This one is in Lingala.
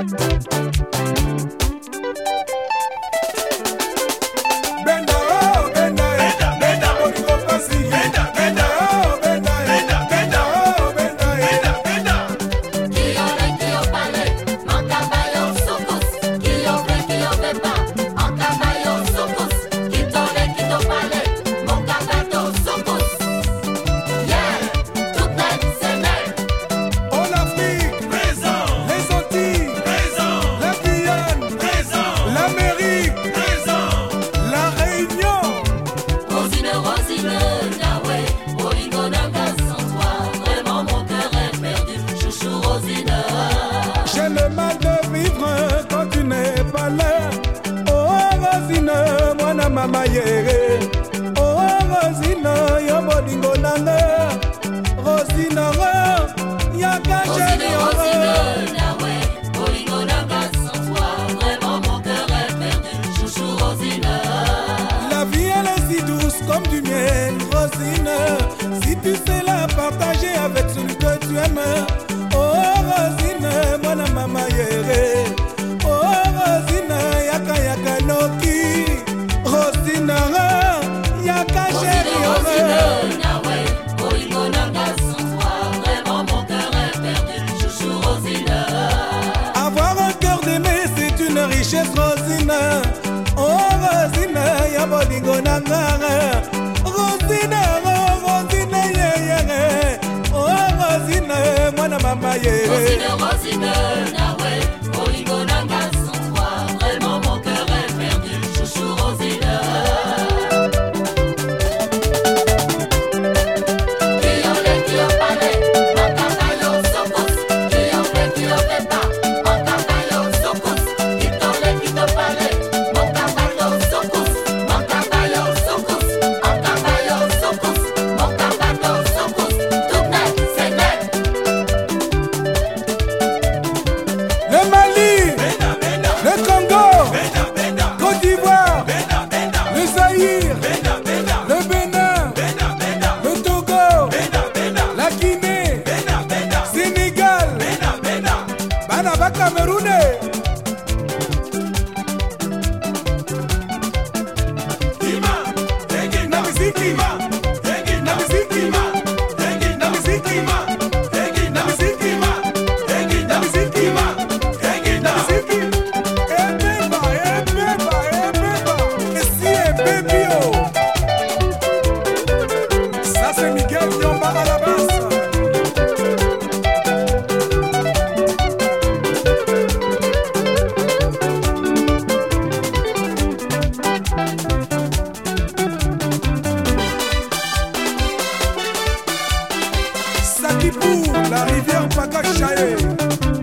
Thank you. rosine mwana mama yere o oh, rosine yo bolingo nanga rosine re yaka chéri ore La vie elle est si douce comme du miel, Rosine. Si tu sais la partager avec celui que tu aimes, richesse rosina o oh rosina ya bolingo na ngara rosina o oh rosina yeyere o oh rosina mwana mama ye rosina, rosina, la rivière Pagachae.